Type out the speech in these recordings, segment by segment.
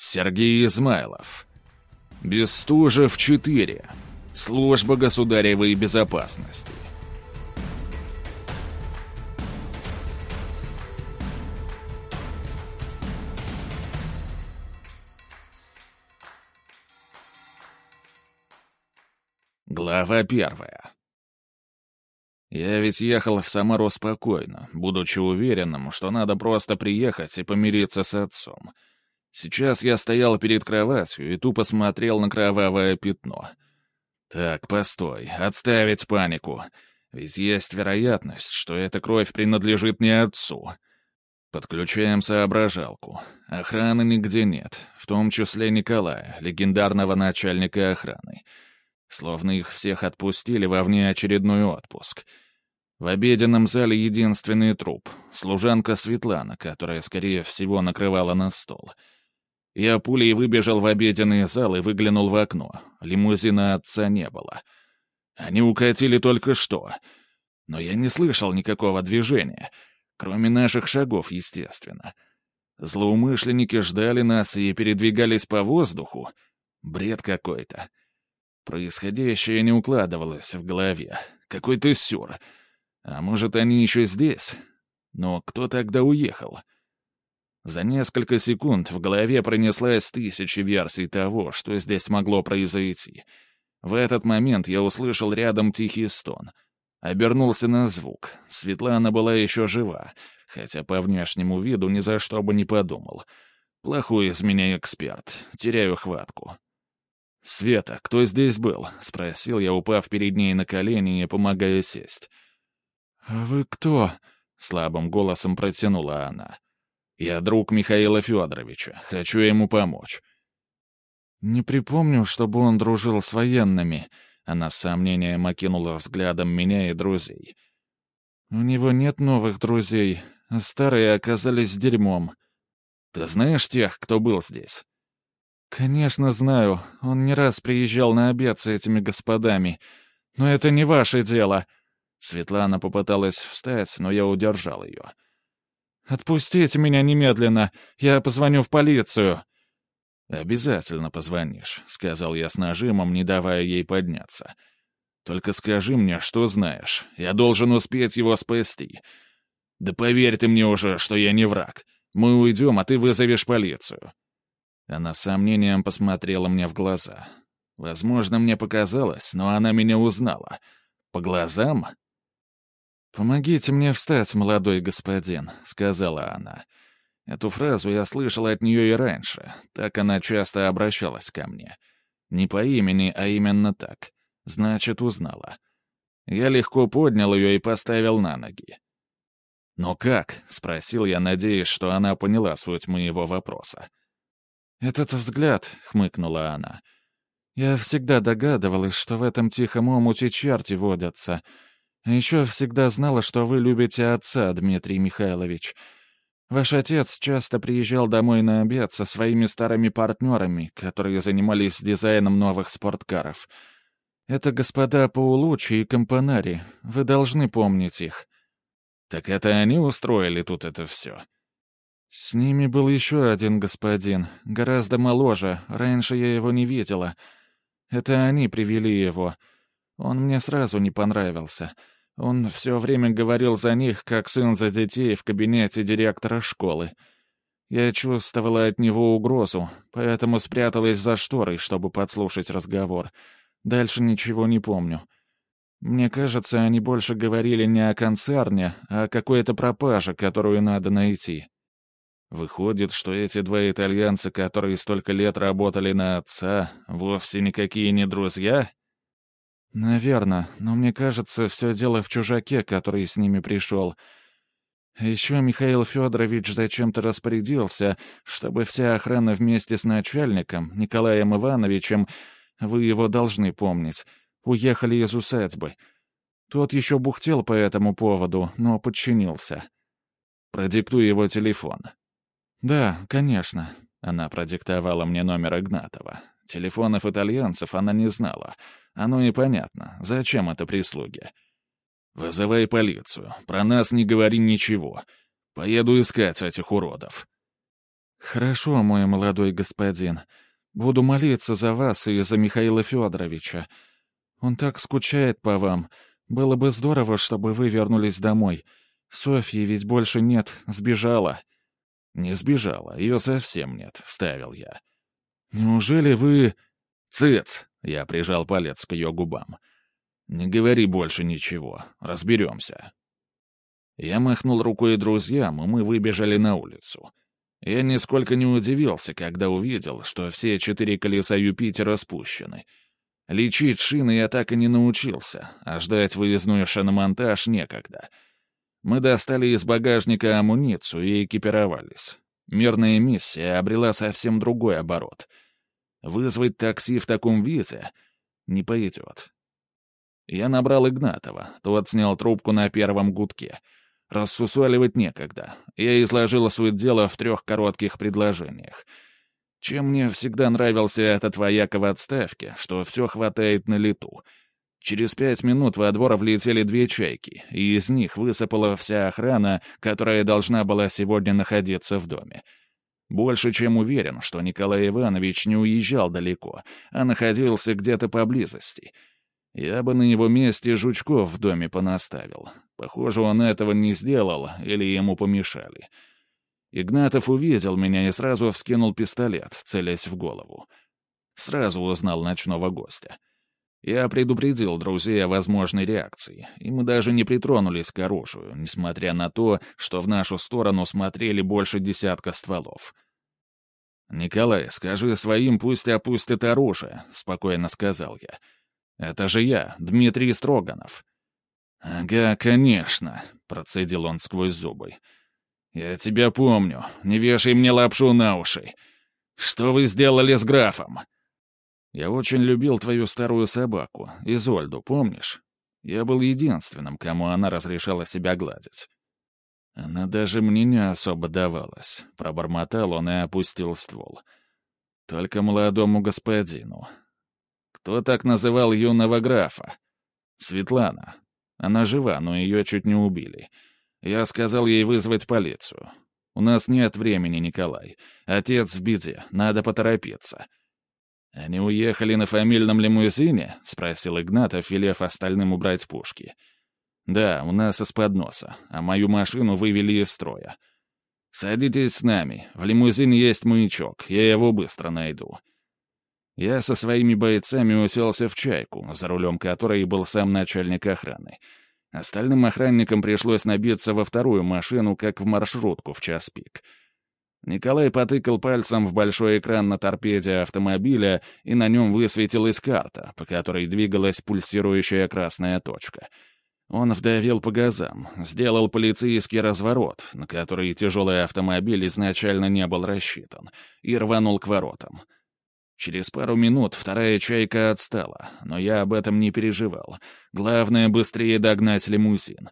Сергей Измайлов. Бестужев 4. Служба государевой безопасности. Глава первая. Я ведь ехал в Самару спокойно, будучи уверенным, что надо просто приехать и помириться с отцом — Сейчас я стоял перед кроватью и тупо смотрел на кровавое пятно. Так, постой, отставить панику. Ведь есть вероятность, что эта кровь принадлежит не отцу. Подключаем соображалку. Охраны нигде нет, в том числе Николая, легендарного начальника охраны. Словно их всех отпустили во внеочередной отпуск. В обеденном зале единственный труп — служанка Светлана, которая, скорее всего, накрывала на стол — я пулей выбежал в обеденный зал и выглянул в окно. Лимузина отца не было. Они укатили только что. Но я не слышал никакого движения, кроме наших шагов, естественно. Злоумышленники ждали нас и передвигались по воздуху. Бред какой-то. Происходящее не укладывалось в голове. Какой-то сюр. А может, они еще здесь? Но кто тогда уехал? — за несколько секунд в голове пронеслась тысячи версий того, что здесь могло произойти. В этот момент я услышал рядом тихий стон. Обернулся на звук. Светлана была еще жива, хотя по внешнему виду ни за что бы не подумал. Плохой из меня эксперт. Теряю хватку. «Света, кто здесь был?» — спросил я, упав перед ней на колени и помогая сесть. «А вы кто?» — слабым голосом протянула она. Я друг Михаила Федоровича, хочу ему помочь». «Не припомню, чтобы он дружил с военными», — она с сомнением окинула взглядом меня и друзей. «У него нет новых друзей, а старые оказались дерьмом». «Ты знаешь тех, кто был здесь?» «Конечно знаю. Он не раз приезжал на обед с этими господами. Но это не ваше дело». Светлана попыталась встать, но я удержал ее. «Отпустите меня немедленно! Я позвоню в полицию!» «Обязательно позвонишь», — сказал я с нажимом, не давая ей подняться. «Только скажи мне, что знаешь. Я должен успеть его спасти. Да поверь ты мне уже, что я не враг. Мы уйдем, а ты вызовешь полицию». Она с сомнением посмотрела мне в глаза. Возможно, мне показалось, но она меня узнала. По глазам? «Помогите мне встать, молодой господин», — сказала она. Эту фразу я слышал от нее и раньше, так она часто обращалась ко мне. Не по имени, а именно так. Значит, узнала. Я легко поднял ее и поставил на ноги. «Но как?» — спросил я, надеясь, что она поняла суть моего вопроса. «Этот взгляд», — хмыкнула она. «Я всегда догадывалась, что в этом тихом омуте черти водятся, еще всегда знала, что вы любите отца, Дмитрий Михайлович. Ваш отец часто приезжал домой на обед со своими старыми партнерами, которые занимались дизайном новых спорткаров. Это господа Паулучи и Компонари. Вы должны помнить их. Так это они устроили тут это все? С ними был еще один господин, гораздо моложе, раньше я его не видела. Это они привели его. Он мне сразу не понравился. Он все время говорил за них, как сын за детей в кабинете директора школы. Я чувствовала от него угрозу, поэтому спряталась за шторой, чтобы подслушать разговор. Дальше ничего не помню. Мне кажется, они больше говорили не о концерне, а о какой-то пропаже, которую надо найти. Выходит, что эти два итальянца, которые столько лет работали на отца, вовсе никакие не друзья? «Наверно, но мне кажется, все дело в чужаке, который с ними пришел. Еще Михаил Федорович зачем-то распорядился, чтобы вся охрана вместе с начальником, Николаем Ивановичем, вы его должны помнить, уехали из усадьбы. Тот еще бухтел по этому поводу, но подчинился. Продиктуй его телефон». «Да, конечно». Она продиктовала мне номер Игнатова. Телефонов итальянцев она не знала — оно и понятно. Зачем это прислуги? Вызывай полицию. Про нас не говори ничего. Поеду искать этих уродов. «Хорошо, мой молодой господин. Буду молиться за вас и за Михаила Федоровича. Он так скучает по вам. Было бы здорово, чтобы вы вернулись домой. Софьи ведь больше нет, сбежала». «Не сбежала, ее совсем нет», — вставил я. «Неужели вы...» «Цыц!» — я прижал палец к ее губам. «Не говори больше ничего, разберемся». Я махнул рукой друзьям, и мы выбежали на улицу. Я нисколько не удивился, когда увидел, что все четыре колеса Юпитера спущены. Лечить шины я так и не научился, а ждать выездной шиномонтаж некогда. Мы достали из багажника амуницию и экипировались. Мирная миссия обрела совсем другой оборот. Вызвать такси в таком виде не пойдет. Я набрал Игнатова, тот снял трубку на первом гудке — Рассусоливать некогда. Я изложила суть дела в трех коротких предложениях. Чем мне всегда нравился этот вояка в отставке, что все хватает на лету. Через пять минут во двор влетели две чайки, и из них высыпала вся охрана, которая должна была сегодня находиться в доме. Больше чем уверен, что Николай Иванович не уезжал далеко, а находился где-то поблизости — я бы на его месте жучков в доме понаставил. Похоже, он этого не сделал или ему помешали. Игнатов увидел меня и сразу вскинул пистолет, целясь в голову. Сразу узнал ночного гостя. Я предупредил друзей о возможной реакции, и мы даже не притронулись к оружию, несмотря на то, что в нашу сторону смотрели больше десятка стволов. «Николай, скажи своим, пусть опустят оружие», — спокойно сказал я. Это же я, Дмитрий Строганов». «Ага, конечно», — процедил он сквозь зубы. «Я тебя помню. Не вешай мне лапшу на уши. Что вы сделали с графом?» «Я очень любил твою старую собаку, Изольду, помнишь? Я был единственным, кому она разрешала себя гладить. Она даже мне не особо давалась», — пробормотал он и опустил ствол. «Только молодому господину. Кто так называл юного графа? Светлана. Она жива, но ее чуть не убили. Я сказал ей вызвать полицию. У нас нет времени, Николай. Отец в беде, надо поторопиться. «Они уехали на фамильном лимузине?» — спросил Игнатов, велев остальным убрать пушки. «Да, у нас из-под носа, а мою машину вывели из строя. Садитесь с нами, в лимузине есть маячок, я его быстро найду». Я со своими бойцами уселся в «Чайку», за рулем которой был сам начальник охраны. Остальным охранникам пришлось набиться во вторую машину, как в маршрутку в час пик. Николай потыкал пальцем в большой экран на торпеде автомобиля, и на нем высветилась карта, по которой двигалась пульсирующая красная точка. Он вдавил по газам, сделал полицейский разворот, на который тяжелый автомобиль изначально не был рассчитан, и рванул к воротам — Через пару минут вторая чайка отстала, но я об этом не переживал. Главное — быстрее догнать лимузин.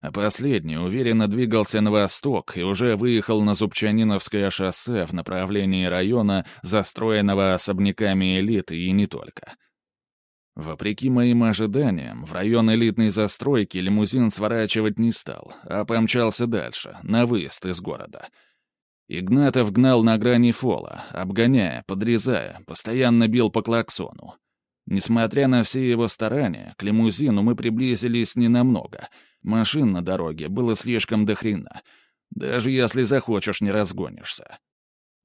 А последний уверенно двигался на восток и уже выехал на Зубчаниновское шоссе в направлении района, застроенного особняками элиты и не только. Вопреки моим ожиданиям, в район элитной застройки лимузин сворачивать не стал, а помчался дальше, на выезд из города — Игнатов гнал на грани фола, обгоняя, подрезая, постоянно бил по клаксону. Несмотря на все его старания, к лимузину мы приблизились ненамного. Машин на дороге было слишком дохрена. Даже если захочешь, не разгонишься.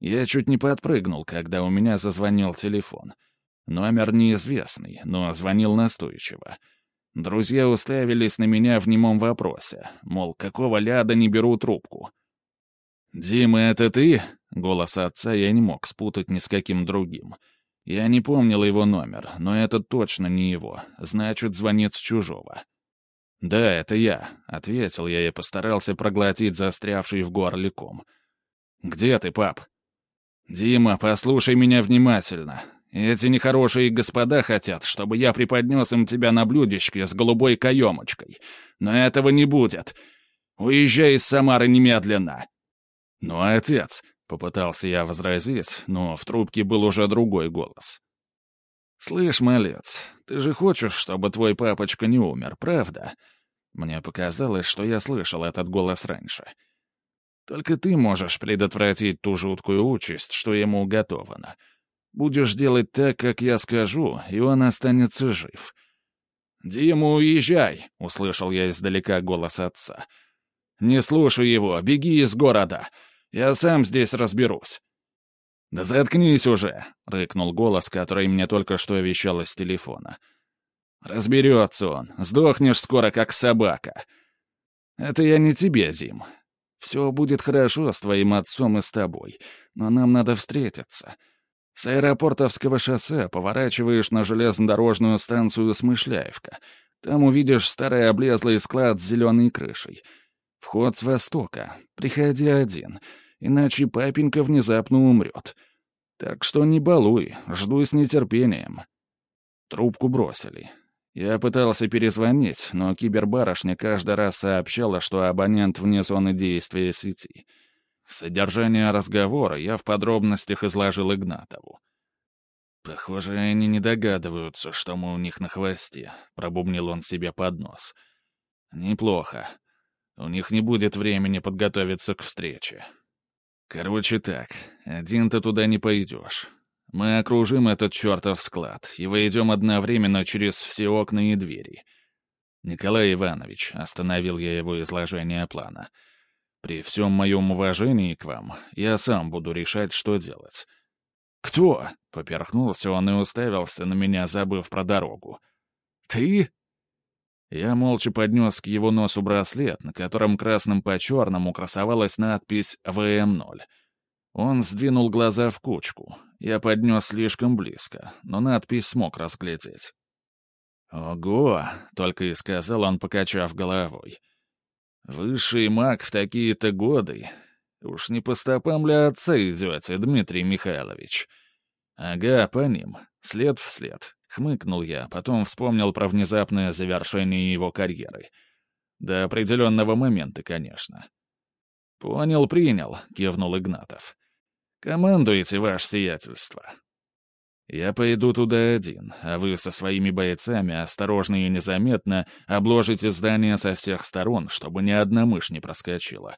Я чуть не подпрыгнул, когда у меня зазвонил телефон. Номер неизвестный, но звонил настойчиво. Друзья уставились на меня в немом вопросе, мол, какого ляда не беру трубку. «Дима, это ты?» Голос отца я не мог спутать ни с каким другим. Я не помнил его номер, но это точно не его. Значит, звонит с чужого. «Да, это я», — ответил я и постарался проглотить застрявший в горле ком. «Где ты, пап?» «Дима, послушай меня внимательно. Эти нехорошие господа хотят, чтобы я преподнес им тебя на блюдечке с голубой каемочкой. Но этого не будет. Уезжай из Самары немедленно!» «Ну, отец!» — попытался я возразить, но в трубке был уже другой голос. «Слышь, малец, ты же хочешь, чтобы твой папочка не умер, правда?» Мне показалось, что я слышал этот голос раньше. Только ты можешь предотвратить ту жуткую участь, что ему уготована. Будешь делать так, как я скажу, и он останется жив». «Дима, уезжай!» — услышал я издалека голос отца. «Не слушай его, беги из города. Я сам здесь разберусь». «Да заткнись уже!» — рыкнул голос, который мне только что вещал из телефона. «Разберется он. Сдохнешь скоро, как собака. Это я не тебе, Дим. Все будет хорошо с твоим отцом и с тобой, но нам надо встретиться. С аэропортовского шоссе поворачиваешь на железнодорожную станцию Смышляевка. Там увидишь старый облезлый склад с зеленой крышей. Вход с востока. Приходи один, иначе папенька внезапно умрет. Так что не балуй, жду с нетерпением. Трубку бросили. Я пытался перезвонить, но кибербарышня каждый раз сообщала, что абонент вне зоны действия сети. Содержание разговора я в подробностях изложил Игнатову. «Похоже, они не догадываются, что мы у них на хвосте», — пробубнил он себе под нос. «Неплохо. У них не будет времени подготовиться к встрече. Короче так, один ты туда не пойдешь. Мы окружим этот чертов склад и войдем одновременно через все окна и двери. Николай Иванович, остановил я его изложение плана. При всем моем уважении к вам, я сам буду решать, что делать. «Кто?» — поперхнулся он и уставился на меня, забыв про дорогу. «Ты?» Я молча поднес к его носу браслет, на котором красным по черному красовалась надпись «ВМ-0». Он сдвинул глаза в кучку. Я поднес слишком близко, но надпись смог разглядеть. «Ого!» — только и сказал он, покачав головой. «Высший маг в такие-то годы. Уж не по стопам ли отца идете, Дмитрий Михайлович?» «Ага, по ним. След в след», — хмыкнул я, потом вспомнил про внезапное завершение его карьеры. До определенного момента, конечно. «Понял, принял», — кивнул Игнатов. «Командуете, ваше сиятельство». «Я пойду туда один, а вы со своими бойцами осторожно и незаметно обложите здание со всех сторон, чтобы ни одна мышь не проскочила.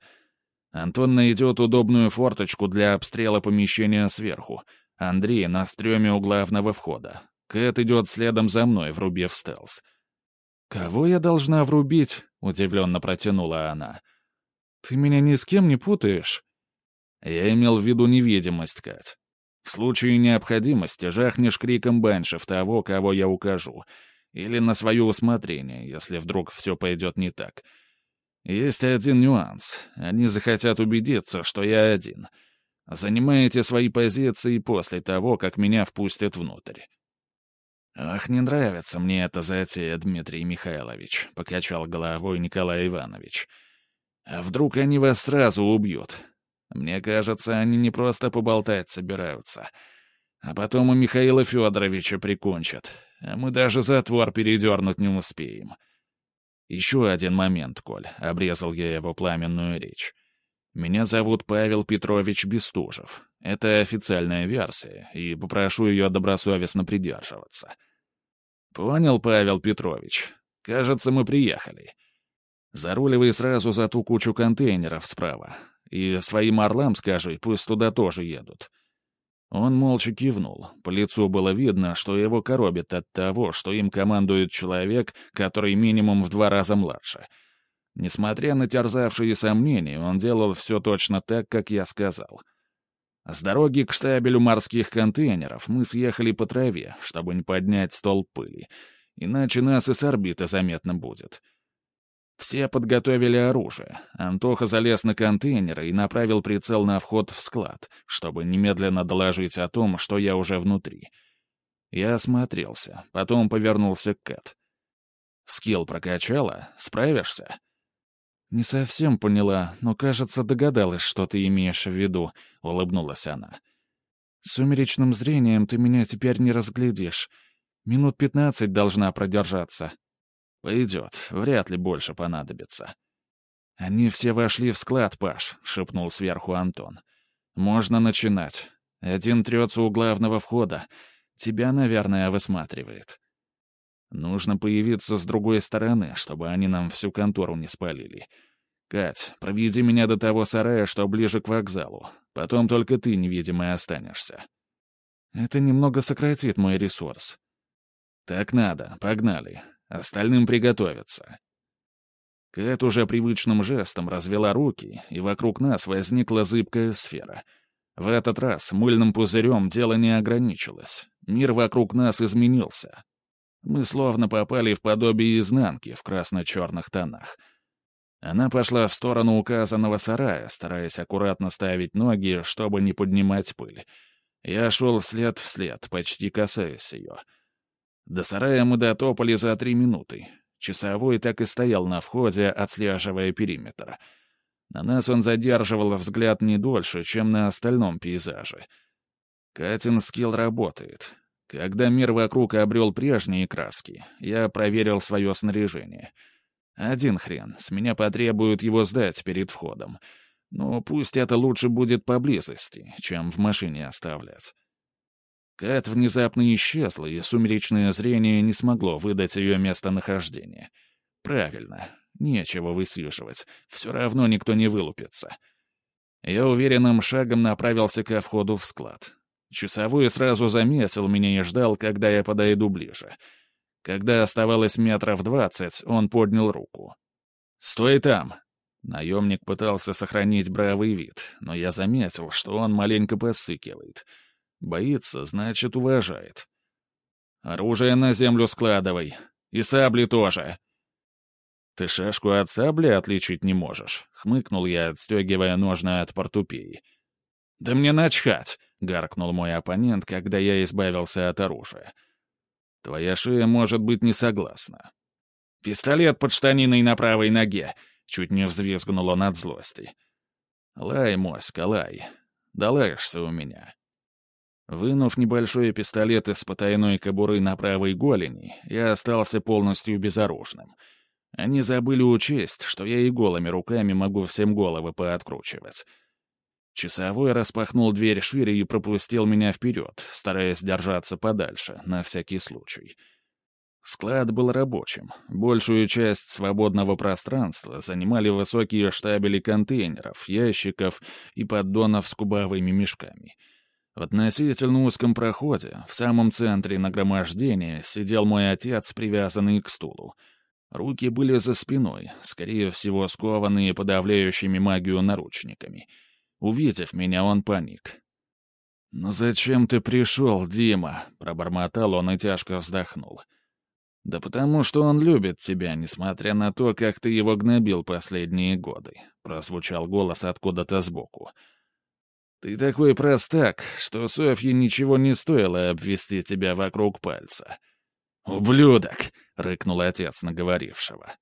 Антон найдет удобную форточку для обстрела помещения сверху. Андрей на стреме у главного входа. Кэт идет следом за мной, врубив стелс». «Кого я должна врубить?» — удивленно протянула она. «Ты меня ни с кем не путаешь?» Я имел в виду невидимость, Кать. В случае необходимости жахнешь криком баншев того, кого я укажу, или на свое усмотрение, если вдруг все пойдет не так. Есть один нюанс. Они захотят убедиться, что я один. Занимаете свои позиции после того, как меня впустят внутрь. «Ах, не нравится мне эта затея, Дмитрий Михайлович», — покачал головой Николай Иванович. «А вдруг они вас сразу убьют? Мне кажется, они не просто поболтать собираются. А потом у Михаила Федоровича прикончат. А мы даже затвор передернуть не успеем. Еще один момент, Коль, — обрезал я его пламенную речь. Меня зовут Павел Петрович Бестужев. Это официальная версия, и попрошу ее добросовестно придерживаться. Понял, Павел Петрович. Кажется, мы приехали. Заруливай сразу за ту кучу контейнеров справа. И своим орлам скажи, пусть туда тоже едут». Он молча кивнул. По лицу было видно, что его коробит от того, что им командует человек, который минимум в два раза младше. Несмотря на терзавшие сомнения, он делал все точно так, как я сказал. С дороги к штабелю морских контейнеров мы съехали по траве, чтобы не поднять стол пыли, иначе нас и с орбиты заметно будет. — все подготовили оружие. Антоха залез на контейнеры и направил прицел на вход в склад, чтобы немедленно доложить о том, что я уже внутри. Я осмотрелся, потом повернулся к Кэт. «Скилл прокачала? Справишься?» «Не совсем поняла, но, кажется, догадалась, что ты имеешь в виду», — улыбнулась она. «Сумеречным зрением ты меня теперь не разглядишь. Минут пятнадцать должна продержаться». «Пойдет, вряд ли больше понадобится». «Они все вошли в склад, Паш», — шепнул сверху Антон. «Можно начинать. Один трется у главного входа. Тебя, наверное, высматривает. Нужно появиться с другой стороны, чтобы они нам всю контору не спалили. «Кать, проведи меня до того сарая, что ближе к вокзалу. Потом только ты невидимый останешься». «Это немного сократит мой ресурс». «Так надо, погнали. Остальным приготовиться». Кэт уже привычным жестом развела руки, и вокруг нас возникла зыбкая сфера. В этот раз мыльным пузырем дело не ограничилось. Мир вокруг нас изменился. Мы словно попали в подобие изнанки в красно-черных тонах. Она пошла в сторону указанного сарая, стараясь аккуратно ставить ноги, чтобы не поднимать пыль. Я шел вслед вслед, почти касаясь ее. До сарая мы дотопали за три минуты. Часовой так и стоял на входе, отслеживая периметр. На нас он задерживал взгляд не дольше, чем на остальном пейзаже. Катин скилл работает. Когда мир вокруг обрел прежние краски, я проверил свое снаряжение. Один хрен, с меня потребуют его сдать перед входом. Но пусть это лучше будет поблизости, чем в машине оставлять. Кэт внезапно исчезла, и сумеречное зрение не смогло выдать ее местонахождение. Правильно, нечего высвеживать, все равно никто не вылупится. Я уверенным шагом направился ко входу в склад. Часовой сразу заметил меня и ждал, когда я подойду ближе. Когда оставалось метров двадцать, он поднял руку. «Стой там!» Наемник пытался сохранить бравый вид, но я заметил, что он маленько посыкивает. Боится, значит, уважает. «Оружие на землю складывай. И сабли тоже!» «Ты шашку от сабли отличить не можешь», — хмыкнул я, отстегивая ножны от портупеи. «Да мне начхать!» — гаркнул мой оппонент, когда я избавился от оружия. «Твоя шея может быть не согласна». «Пистолет под штаниной на правой ноге!» — чуть не взвизгнул он от злости. «Лай, моська, лай. Долаешься у меня». Вынув небольшой пистолет из потайной кобуры на правой голени, я остался полностью безоружным. Они забыли учесть, что я и голыми руками могу всем головы пооткручивать. Часовой распахнул дверь шире и пропустил меня вперед, стараясь держаться подальше, на всякий случай. Склад был рабочим. Большую часть свободного пространства занимали высокие штабели контейнеров, ящиков и поддонов с кубовыми мешками. В относительно узком проходе, в самом центре нагромождения, сидел мой отец, привязанный к стулу. Руки были за спиной, скорее всего, скованные подавляющими магию наручниками — Увидев меня, он паник. «Ну зачем ты пришел, Дима?» — пробормотал он и тяжко вздохнул. «Да потому что он любит тебя, несмотря на то, как ты его гнобил последние годы», — прозвучал голос откуда-то сбоку. «Ты такой простак, что Софье ничего не стоило обвести тебя вокруг пальца». «Ублюдок!» — рыкнул отец наговорившего.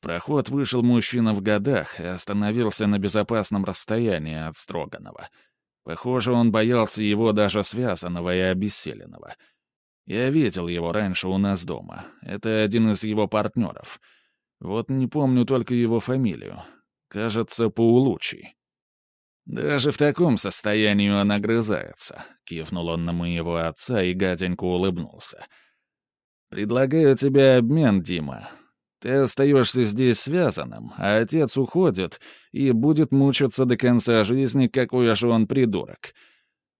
В проход вышел мужчина в годах и остановился на безопасном расстоянии от Строганова. Похоже, он боялся его даже связанного и обессиленного. Я видел его раньше у нас дома. Это один из его партнеров. Вот не помню только его фамилию. Кажется, Паулучи. «Даже в таком состоянии он огрызается», — кивнул он на моего отца и гаденько улыбнулся. «Предлагаю тебе обмен, Дима. Ты остаешься здесь связанным, а отец уходит и будет мучиться до конца жизни, какой же он придурок.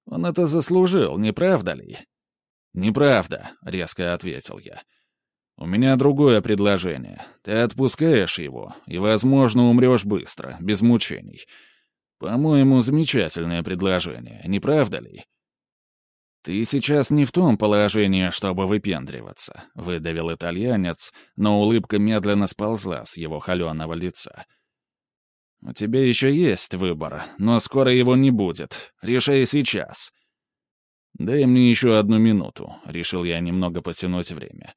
Он это заслужил, не правда ли?» «Неправда», — резко ответил я. «У меня другое предложение. Ты отпускаешь его, и, возможно, умрешь быстро, без мучений. По-моему, замечательное предложение, не правда ли?» «Ты сейчас не в том положении, чтобы выпендриваться», — выдавил итальянец, но улыбка медленно сползла с его холеного лица. «У тебя еще есть выбор, но скоро его не будет. Решай сейчас». «Дай мне еще одну минуту», — решил я немного потянуть время.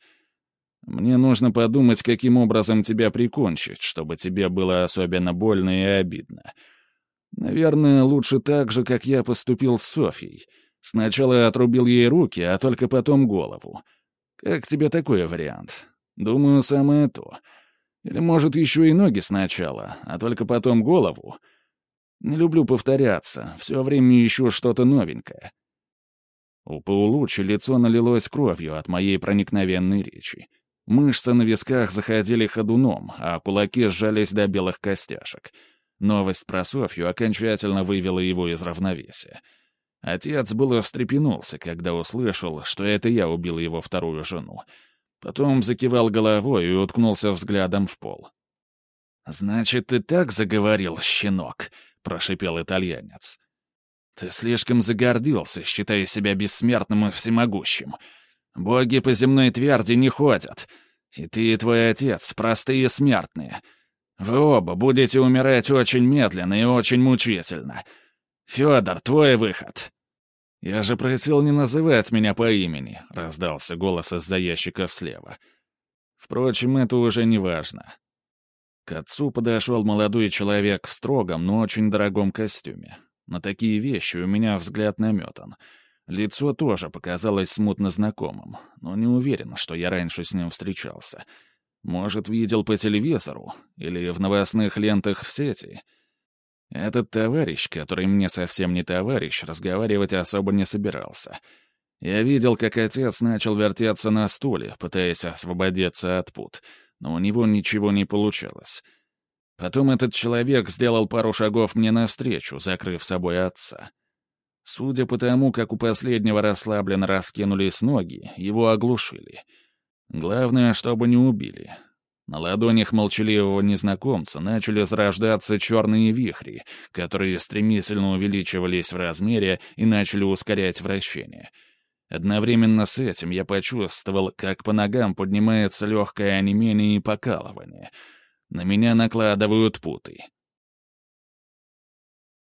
«Мне нужно подумать, каким образом тебя прикончить, чтобы тебе было особенно больно и обидно. Наверное, лучше так же, как я поступил с Софьей». Сначала отрубил ей руки, а только потом голову. Как тебе такой вариант? Думаю, самое то. Или, может, еще и ноги сначала, а только потом голову? Не люблю повторяться, все время ищу что-то новенькое. У Паулучи лицо налилось кровью от моей проникновенной речи. Мышцы на висках заходили ходуном, а кулаки сжались до белых костяшек. Новость про Софью окончательно вывела его из равновесия. Отец было встрепенулся, когда услышал, что это я убил его вторую жену. Потом закивал головой и уткнулся взглядом в пол. «Значит, ты так заговорил, щенок?» — прошипел итальянец. «Ты слишком загордился, считая себя бессмертным и всемогущим. Боги по земной тверди не ходят. И ты и твой отец — простые смертные. Вы оба будете умирать очень медленно и очень мучительно. Федор, твой выход!» «Я же просил не называть меня по имени», — раздался голос из-за ящиков слева. Впрочем, это уже не важно. К отцу подошел молодой человек в строгом, но очень дорогом костюме. На такие вещи у меня взгляд наметан — Лицо тоже показалось смутно знакомым, но не уверен, что я раньше с ним встречался. Может, видел по телевизору или в новостных лентах в сети. Этот товарищ, который мне совсем не товарищ, разговаривать особо не собирался. Я видел, как отец начал вертеться на стуле, пытаясь освободиться от пут, но у него ничего не получалось. Потом этот человек сделал пару шагов мне навстречу, закрыв собой отца. Судя по тому, как у последнего расслабленно раскинулись ноги, его оглушили. Главное, чтобы не убили. На ладонях молчаливого незнакомца начали зарождаться черные вихри, которые стремительно увеличивались в размере и начали ускорять вращение. Одновременно с этим я почувствовал, как по ногам поднимается легкое онемение и покалывание. На меня накладывают путы —